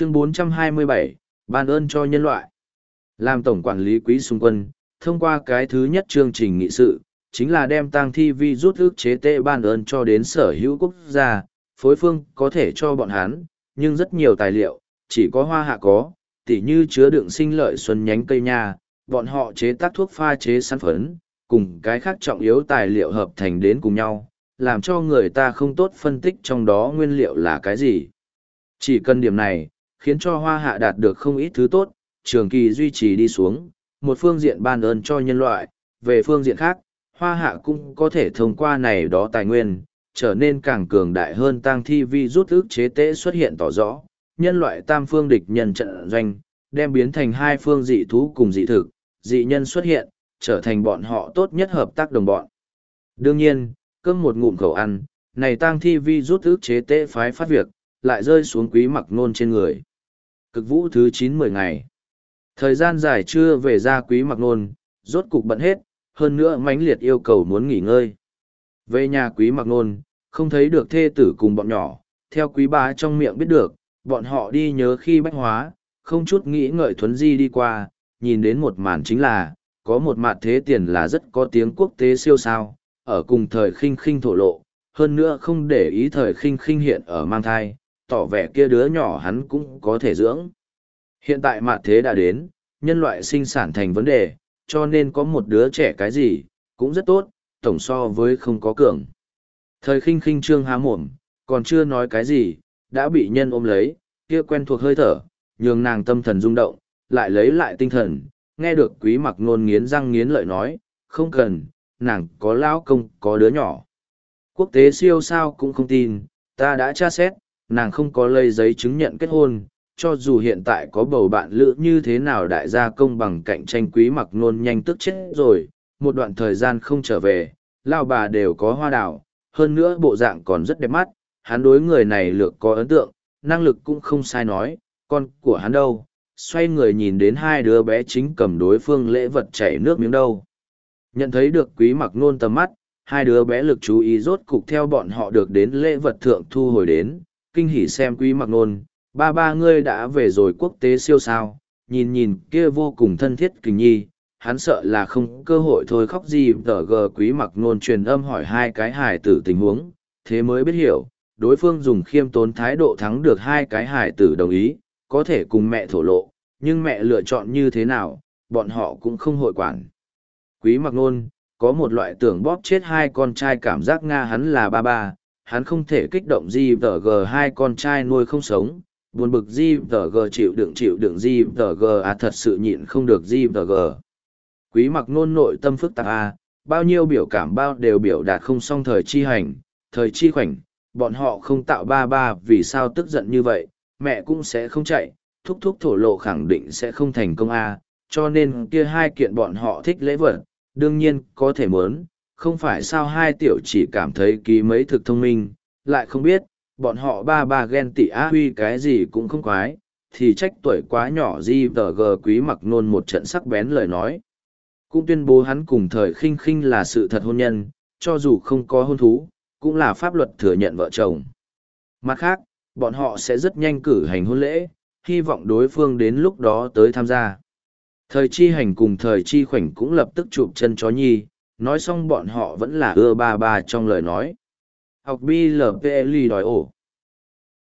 Chương 427, ban ơn cho nhân loại. Làm tổng quản lý quý xung quân, thông qua cái thứ nhất chương trình nghị sự, chính là đem tang thi vi rút ước chế tệ ban ơn cho đến sở hữu quốc gia, phối phương có thể cho bọn hắn, nhưng rất nhiều tài liệu, chỉ có hoa hạ có, tỉ như chứa đựng sinh lợi xuân nhánh cây nha, bọn họ chế tác thuốc pha chế sản phấn, cùng cái khác trọng yếu tài liệu hợp thành đến cùng nhau, làm cho người ta không tốt phân tích trong đó nguyên liệu là cái gì. Chỉ cần điểm này, khiến cho hoa hạ đạt được không ít thứ tốt, trường kỳ duy trì đi xuống, một phương diện ban ơn cho nhân loại, về phương diện khác, hoa hạ cũng có thể thông qua này đó tài nguyên, trở nên càng cường đại hơn tăng thi vi rút ức chế tế xuất hiện tỏ rõ, nhân loại tam phương địch nhân trận doanh, đem biến thành hai phương dị thú cùng dị thực, dị nhân xuất hiện, trở thành bọn họ tốt nhất hợp tác đồng bọn. Đương nhiên, cơm một ngụm khẩu ăn, này tang thi vi rút ức chế tế phái phát việc, lại rơi xuống quý mặc nôn trên người. Cực vũ thứ chín mười ngày. Thời gian dài chưa về ra quý mặc nôn, rốt cục bận hết, hơn nữa mãnh liệt yêu cầu muốn nghỉ ngơi. Về nhà quý mặc nôn, không thấy được thê tử cùng bọn nhỏ, theo quý bá trong miệng biết được, bọn họ đi nhớ khi bách hóa, không chút nghĩ ngợi thuấn di đi qua, nhìn đến một màn chính là, có một mạt thế tiền là rất có tiếng quốc tế siêu sao, ở cùng thời khinh khinh thổ lộ, hơn nữa không để ý thời khinh khinh hiện ở mang thai, tỏ vẻ kia đứa nhỏ hắn cũng có thể dưỡng. Hiện tại mặt thế đã đến, nhân loại sinh sản thành vấn đề, cho nên có một đứa trẻ cái gì, cũng rất tốt, tổng so với không có cường. Thời khinh khinh trương há mồm, còn chưa nói cái gì, đã bị nhân ôm lấy, kia quen thuộc hơi thở, nhường nàng tâm thần rung động, lại lấy lại tinh thần, nghe được quý mặc nôn nghiến răng nghiến lợi nói, không cần, nàng có lão công, có đứa nhỏ. Quốc tế siêu sao cũng không tin, ta đã tra xét, nàng không có lây giấy chứng nhận kết hôn, cho dù hiện tại có bầu bạn lữ như thế nào đại gia công bằng cạnh tranh quý mặc nôn nhanh tức chết rồi, một đoạn thời gian không trở về, lao bà đều có hoa đào, hơn nữa bộ dạng còn rất đẹp mắt, hắn đối người này lược có ấn tượng, năng lực cũng không sai nói, con của hắn đâu, xoay người nhìn đến hai đứa bé chính cầm đối phương lễ vật chảy nước miếng đâu. Nhận thấy được quý mặc nôn tầm mắt, hai đứa bé lực chú ý rốt cục theo bọn họ được đến lễ vật thượng thu hồi đến, kinh hỉ xem quý mặc nôn, ba ba ngươi đã về rồi quốc tế siêu sao, nhìn nhìn kia vô cùng thân thiết kình nhi, hắn sợ là không cơ hội thôi khóc gì tờ gờ quý mặc nôn truyền âm hỏi hai cái hài tử tình huống, thế mới biết hiểu, đối phương dùng khiêm tốn thái độ thắng được hai cái hài tử đồng ý, có thể cùng mẹ thổ lộ, nhưng mẹ lựa chọn như thế nào, bọn họ cũng không hội quản. Quý mặc nôn, có một loại tưởng bóp chết hai con trai cảm giác Nga hắn là ba ba, hắn không thể kích động gì hai con trai nuôi không sống, buồn bực di g chịu đựng chịu đựng di g à thật sự nhịn không được di g. Quý mặc nôn nội tâm phức tạp a bao nhiêu biểu cảm bao đều biểu đạt không xong thời chi hành thời chi khoảnh. Bọn họ không tạo ba ba vì sao tức giận như vậy? Mẹ cũng sẽ không chạy thúc thúc thổ lộ khẳng định sẽ không thành công a. Cho nên kia hai kiện bọn họ thích lễ vật đương nhiên có thể mớn không phải sao hai tiểu chỉ cảm thấy ký mấy thực thông minh lại không biết bọn họ ba ba ghen tị á huy cái gì cũng không quái, thì trách tuổi quá nhỏ di tờ gờ quý mặc nôn một trận sắc bén lời nói. Cũng tuyên bố hắn cùng thời khinh khinh là sự thật hôn nhân, cho dù không có hôn thú, cũng là pháp luật thừa nhận vợ chồng. Mặt khác, bọn họ sẽ rất nhanh cử hành hôn lễ, hy vọng đối phương đến lúc đó tới tham gia. Thời chi hành cùng thời chi khoảnh cũng lập tức chụp chân chó nhi, nói xong bọn họ vẫn là ưa ba ba trong lời nói. Học blpli đòi ổ.